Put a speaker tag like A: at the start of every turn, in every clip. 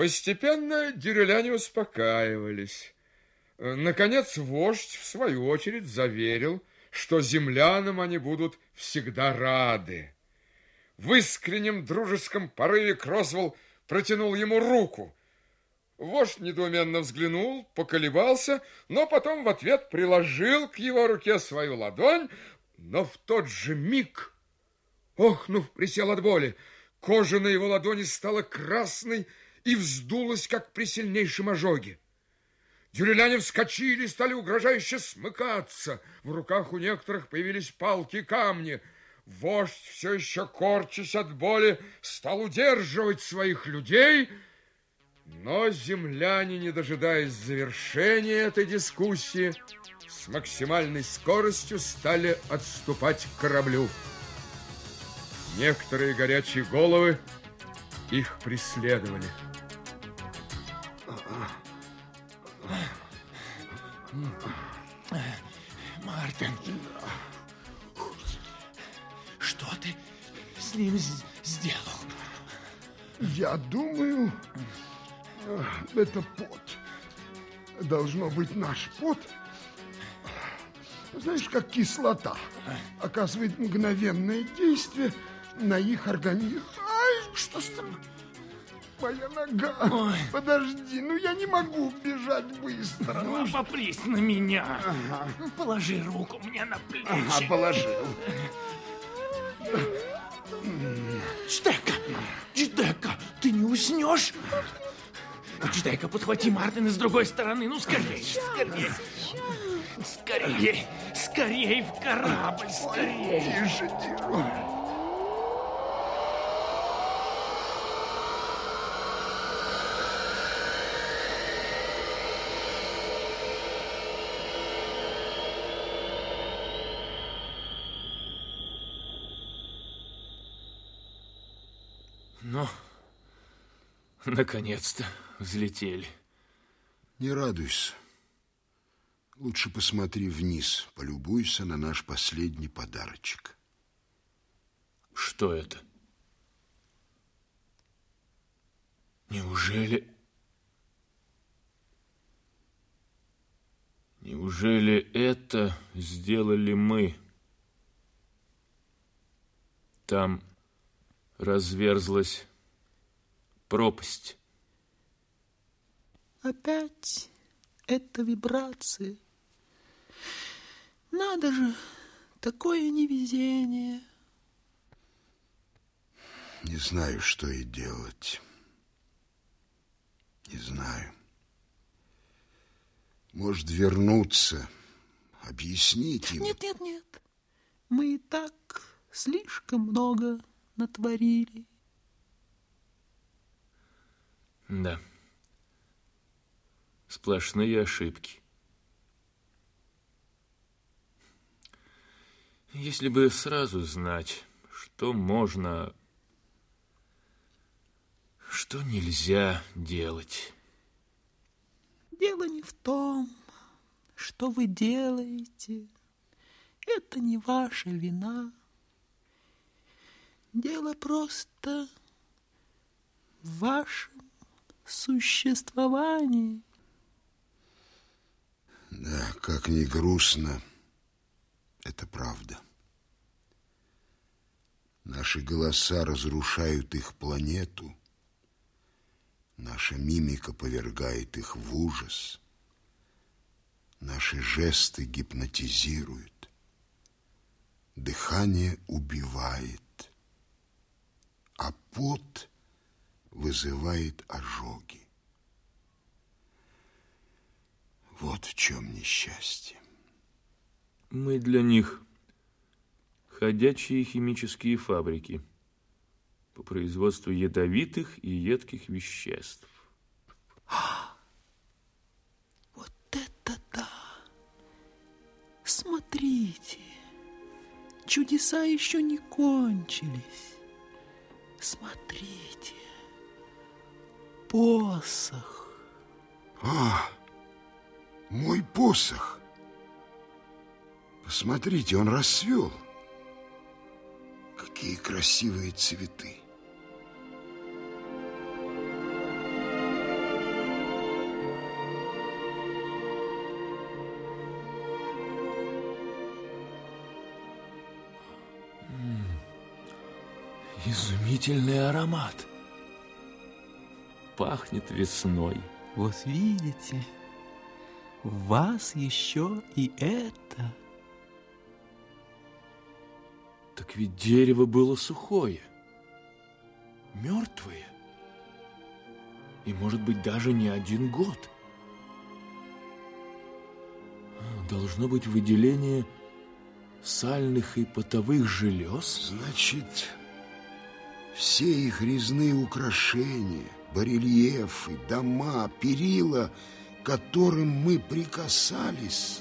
A: Постепенно деревляне успокаивались. Наконец вождь, в свою очередь, заверил, что землянам они будут всегда рады. В искреннем дружеском порыве Кросвелл протянул ему руку. Вождь недоуменно взглянул, поколебался, но потом в ответ приложил к его руке свою ладонь, но в тот же миг, охнув, присел от боли. Кожа на его ладони стала красной и вздулась, как при сильнейшем ожоге. Дюреляне вскочили, стали угрожающе смыкаться. В руках у некоторых появились палки и камни. Вождь, все еще корчась от боли, стал удерживать своих людей, но земляне, не дожидаясь завершения этой дискуссии, с максимальной скоростью стали отступать к кораблю. Некоторые горячие головы их преследовали.
B: Мартин, что ты с ним сделал?
C: Я думаю, это пот. Должно быть наш пот. Знаешь, как кислота оказывает мгновенное действие на их организм.
B: Ай, что с тобой?
C: Моя нога. Ой. Подожди, ну я не могу бежать быстро.
B: Ну, попрись на меня. Ага. Положи руку мне на плечи.
C: Ага, положил.
B: Дждека, Дждека, ты не уснешь? Дждека, подхвати Мартина с другой стороны. Ну, скорее, скорее. Скорее, скорее в корабль, скорее.
C: Тише, тише.
B: Ну, наконец-то взлетели.
D: Не радуйся. Лучше посмотри вниз, полюбуйся на наш последний подарочек.
B: Что это? Неужели... Неужели это сделали мы? Там разверзлась пропасть.
E: Опять эта вибрация. Надо же, такое невезение.
D: Не знаю, что и делать. Не знаю. Может, вернуться, объяснить им?
E: Нет, нет, нет. Мы и так слишком много натворили.
B: Да. Сплошные ошибки. Если бы сразу знать, что можно, что нельзя делать.
E: Дело не в том, что вы делаете. Это не ваша вина. Дело просто в вашем существовании.
D: Да, как ни грустно, это правда. Наши голоса разрушают их планету, наша мимика повергает их в ужас, наши жесты гипнотизируют, дыхание убивает а пот вызывает ожоги. Вот в чем несчастье.
B: Мы для них ходячие химические фабрики по производству ядовитых и едких веществ.
E: Вот это да! Смотрите, чудеса еще не кончились. Смотрите, посох.
D: А, мой посох. Посмотрите, он расцвел. Какие красивые цветы.
B: Изумительный аромат. Пахнет весной.
E: Вот видите, в вас еще и это.
B: Так ведь дерево было сухое, мертвое. И, может быть, даже не один год. Должно быть выделение сальных и потовых желез.
D: Значит, все их резные украшения, барельефы, дома, перила, к которым мы прикасались.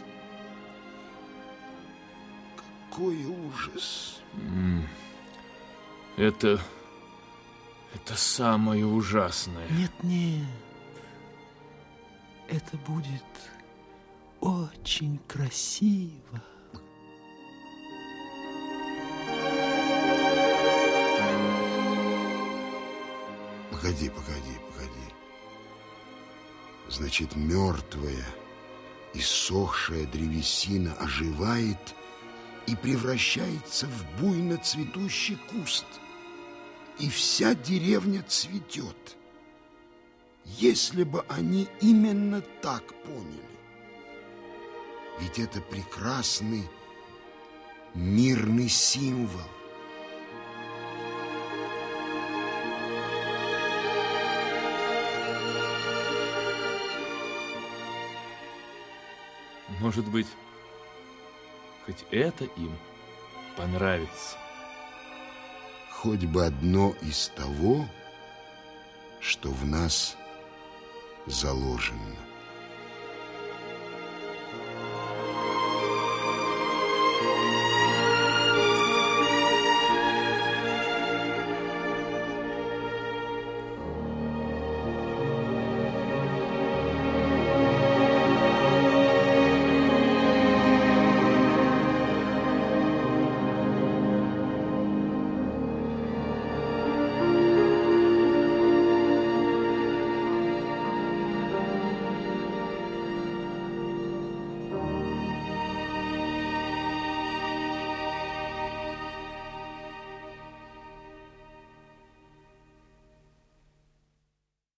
D: Какой ужас!
B: Это... это самое ужасное.
E: Нет, нет, это будет очень красиво.
D: Значит, мертвая, иссохшая древесина оживает и превращается в буйно цветущий куст. И вся деревня цветет. Если бы они именно так поняли. Ведь это прекрасный мирный символ.
B: Может быть, хоть это им понравится.
D: хоть бы одно из того, что в нас заложено.